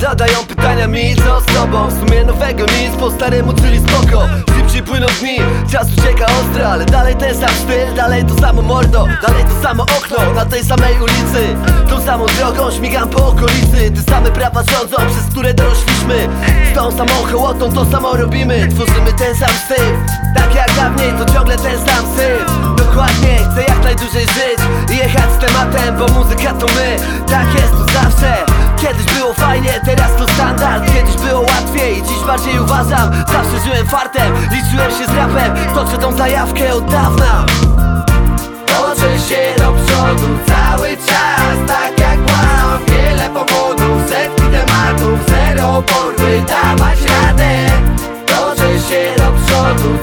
Zadają pytania mi, co z tobą? W sumie nowego nic, po staremu, czyli spoko. Szybciej płyną dni, czas ucieka ostro Ale dalej ten sam styl, dalej to samo mordo Dalej to samo okno, na tej samej ulicy. Tą samą drogą śmigam po okolicy Te same prawa rządzą, przez które dorośliśmy. Z tą samą hołotą to samo robimy Tworzymy ten sam styl, tak jak dawniej To ciągle ten sam syf Dokładnie, chcę jak najdłużej żyć tematem, bo muzyka to my. Tak jest tu zawsze. Kiedyś było fajnie, teraz to standard. Kiedyś było łatwiej, dziś bardziej uważam. Zawsze żyłem fartem, liczyłem się z rapem. Toczę tą zajawkę od dawna. Toczę się do przodu cały czas. Tak jak mam wiele powodów Setki tematów, zero oporu by dawać radę. Toczę się do przodu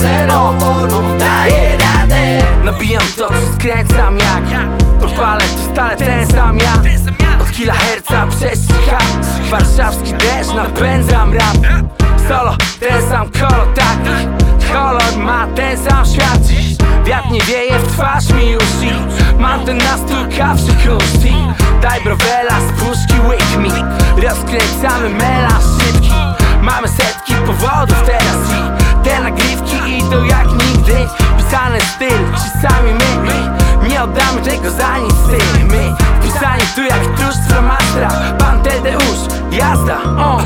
zero oporu daję radę. Nabijam to, skręcam jak Odpalę to stale ten sam ja Od kiloherca przez cicha Warszawski deszcz napędzam rap. Solo, ten sam kolor taki Kolor ma ten sam świat. Wiatr nie wieje w twarz mi już i Mam ten nastukawszy kusti Daj browela z puszki wake me Rozkręcamy melanż Mamy setki powodów teraz i Te nagrywki idą jak nigdy. Pisany styl, ci sami my, Nie oddamy tego za nic My. Pisani tu jak tuż mastra Pan Tadeusz, jazda, o.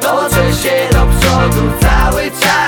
Toczę się do przodu cały czas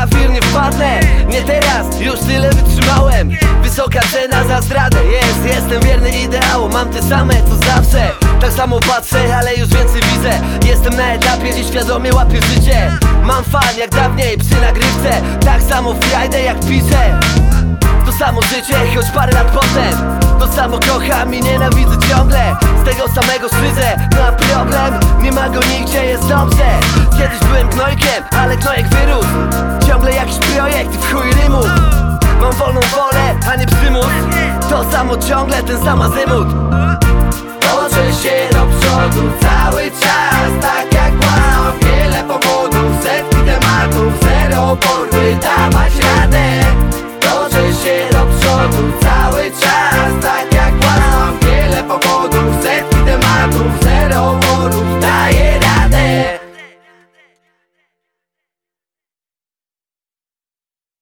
ja nie wpadnę. Nie teraz, już tyle wytrzymałem. Wysoka cena za zdradę. Jest Jestem wierny ideałom, mam te same co zawsze. Tak samo patrzę, ale już więcej widzę. Jestem na etapie, gdzie świadomie łapię życie. Mam fan jak dawniej przy nagrywce. Tak samo w jak piszę. To samo życie, choć parę lat potem. To samo kocham i nienawidzę ciągle. Z tego samego szydzę. No a problem, nie ma go nigdzie, jest dobrze. Kiedyś byłem gnojkiem, ale gnojek wyrósł Ciągle jakiś projekt w chuj rymów. Mam wolną wolę, a nie przymus. To samo ciągle, ten sam azymut Toczę się do przodu cały czas Tak jak mam wiele powodów Setki tematów, zero oporu by